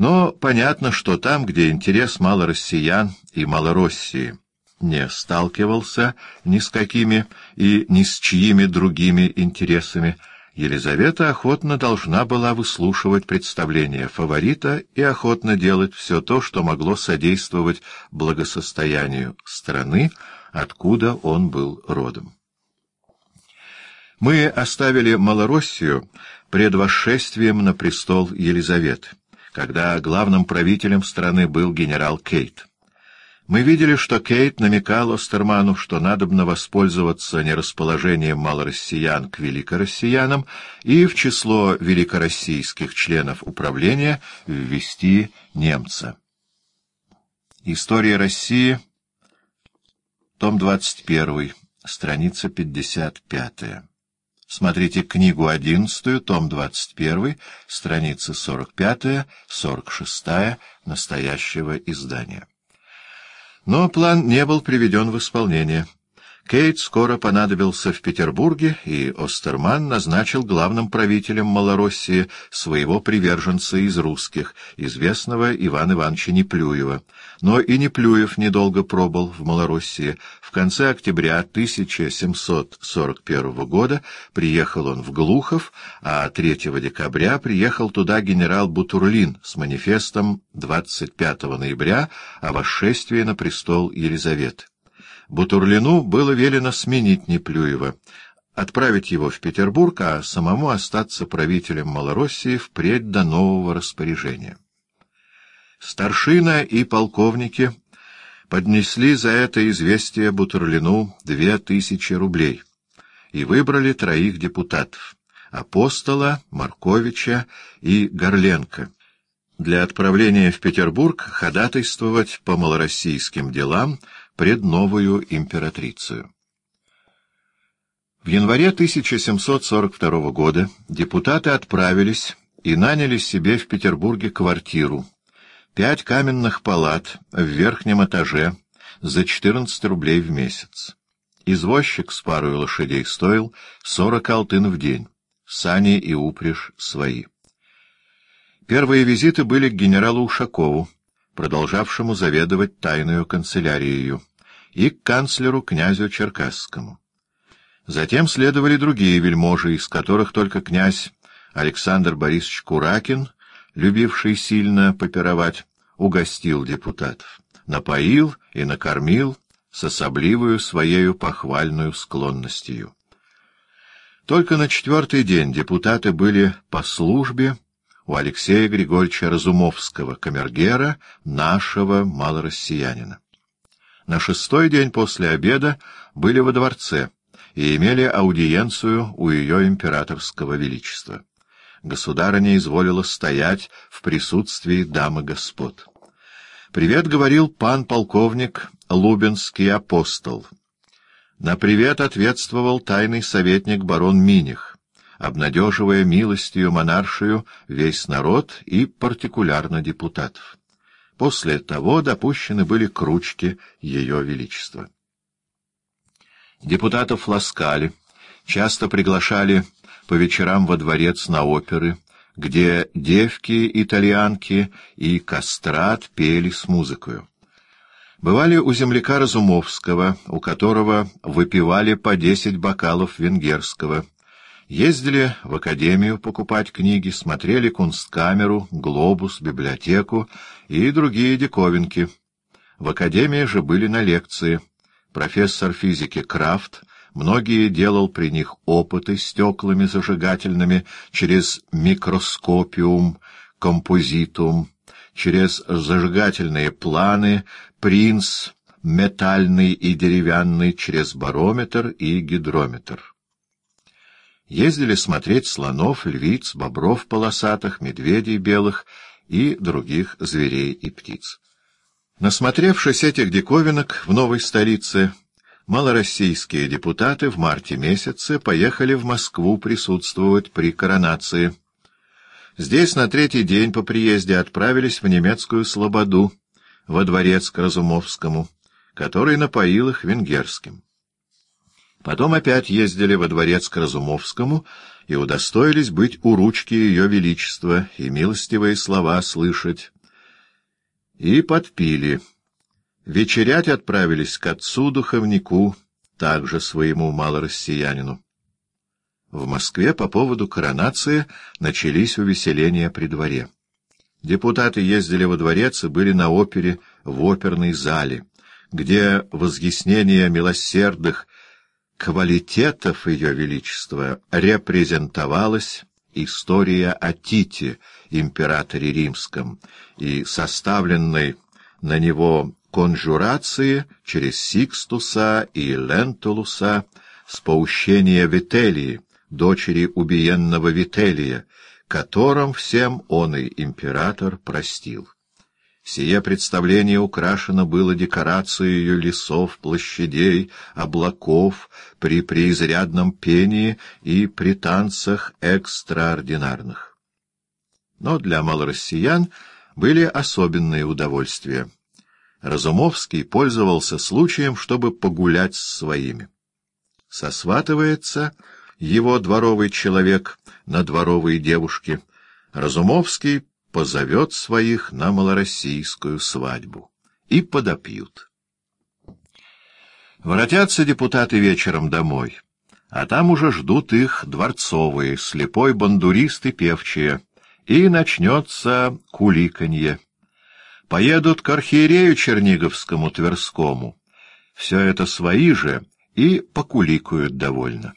Но понятно, что там, где интерес малороссиян и малороссии не сталкивался ни с какими и ни с чьими другими интересами, Елизавета охотно должна была выслушивать представления фаворита и охотно делать все то, что могло содействовать благосостоянию страны, откуда он был родом. Мы оставили Малороссию пред восшествием на престол Елизаветы, когда главным правителем страны был генерал Кейт. Мы видели, что Кейт намекал Остерману, что надобно воспользоваться нерасположением малороссиян к великороссиянам и в число великороссийских членов управления ввести немца. История России, том 21, страница 55. Смотрите книгу 11, том 21, страница 45-46 настоящего издания. Но план не был приведен в исполнение. Кейт скоро понадобился в Петербурге, и Остерман назначил главным правителем Малороссии своего приверженца из русских, известного Ивана Ивановича Неплюева. Но и Неплюев недолго пробыл в Малороссии. В конце октября 1741 года приехал он в Глухов, а 3 декабря приехал туда генерал Бутурлин с манифестом 25 ноября о восшествии на престол Елизаветы. Бутурлину было велено сменить Неплюева, отправить его в Петербург, а самому остаться правителем Малороссии впредь до нового распоряжения. Старшина и полковники поднесли за это известие Бутурлину две тысячи рублей и выбрали троих депутатов — Апостола, Марковича и Горленко — для отправления в Петербург ходатайствовать по малороссийским делам пред новую императрицу. В январе 1742 года депутаты отправились и наняли себе в Петербурге квартиру. Пять каменных палат в верхнем этаже за 14 рублей в месяц. Извозчик с парой лошадей стоил 40 алтын в день, сани и упряжь свои. Первые визиты были к генералу Ушакову, продолжавшему заведовать тайную канцелярией, и к канцлеру князю Черкасскому. Затем следовали другие вельможи, из которых только князь Александр Борисович Куракин, любивший сильно попировать, угостил депутатов, напоил и накормил с особливую своею похвальную склонностью. Только на четвертый день депутаты были по службе, у Алексея Григорьевича Разумовского, камергера, нашего малороссиянина. На шестой день после обеда были во дворце и имели аудиенцию у ее императорского величества. Государыня изволила стоять в присутствии дамы господ. «Привет», — говорил пан полковник Лубенский апостол. На привет ответствовал тайный советник барон Миних обнадеживая милостью монаршию весь народ и партикулярно депутатов. После того допущены были кручки Ее Величества. Депутатов ласкали, часто приглашали по вечерам во дворец на оперы, где девки, итальянки и кастрат пели с музыкою. Бывали у земляка Разумовского, у которого выпивали по десять бокалов венгерского, Ездили в академию покупать книги, смотрели кунсткамеру, глобус, библиотеку и другие диковинки. В академии же были на лекции. Профессор физики Крафт многие делал при них опыты стеклами зажигательными через микроскопиум, композитум, через зажигательные планы, принц, метальный и деревянный, через барометр и гидрометр. Ездили смотреть слонов, львиц, бобров полосатых, медведей белых и других зверей и птиц. Насмотревшись этих диковинок в новой столице, малороссийские депутаты в марте месяце поехали в Москву присутствовать при коронации. Здесь на третий день по приезде отправились в немецкую Слободу, во дворец к Разумовскому, который напоил их венгерским. Потом опять ездили во дворец к Разумовскому и удостоились быть у ручки Ее Величества и милостивые слова слышать. И подпили. Вечерять отправились к отцу-духовнику, также своему малороссиянину. В Москве по поводу коронации начались увеселения при дворе. Депутаты ездили во дворец и были на опере в оперной зале, где возъяснение милосердных квалитетов Ее Величества репрезентовалась история о Тите, императоре римском, и составленной на него конжурации через Сикстуса и Лентулуса с поущения Вителии, дочери убиенного Вителия, которым всем он и император простил. Сие представление украшено было декорацией лесов, площадей, облаков при преизрядном пении и при танцах экстраординарных. Но для малороссиян были особенные удовольствия. Разумовский пользовался случаем, чтобы погулять с своими. Сосватывается его дворовый человек на дворовые девушки. Разумовский позовет своих на малороссийскую свадьбу. И подопьют. Воротятся депутаты вечером домой, а там уже ждут их дворцовые, слепой бандурист и певчие, и начнется куликанье. Поедут к архиерею Черниговскому Тверскому. Все это свои же и покуликают довольно.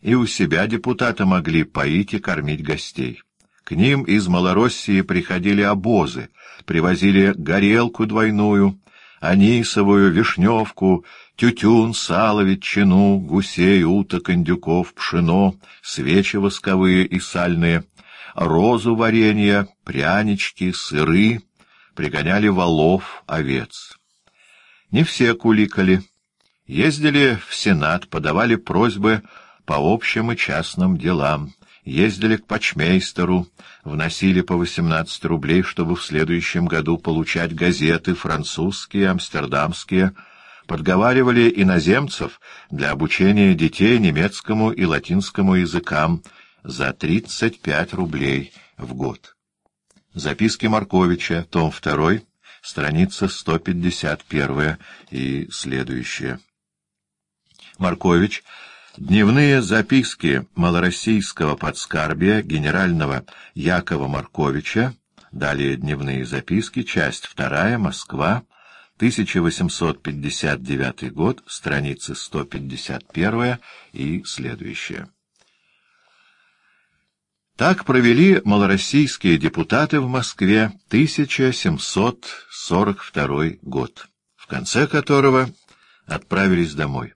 И у себя депутаты могли поить и кормить гостей. К ним из Малороссии приходили обозы, привозили горелку двойную, анисовую, вишневку, тютюн, сало, ветчину, гусей, уток, индюков, пшено, свечи восковые и сальные, розу варенья, прянички, сыры, пригоняли волов, овец. Не все куликали. Ездили в Сенат, подавали просьбы по общим и частным делам ездили к почмейстеру, вносили по 18 рублей, чтобы в следующем году получать газеты французские, амстердамские, подговаривали иноземцев для обучения детей немецкому и латинскому языкам за 35 рублей в год. Записки Марковича, том 2, страница 151 и следующие. Маркович — Дневные записки малороссийского подскарбия генерального Якова Марковича, далее дневные записки, часть вторая, Москва, 1859 год, страницы 151 и следующие. Так провели малороссийские депутаты в Москве 1742 год, в конце которого отправились домой.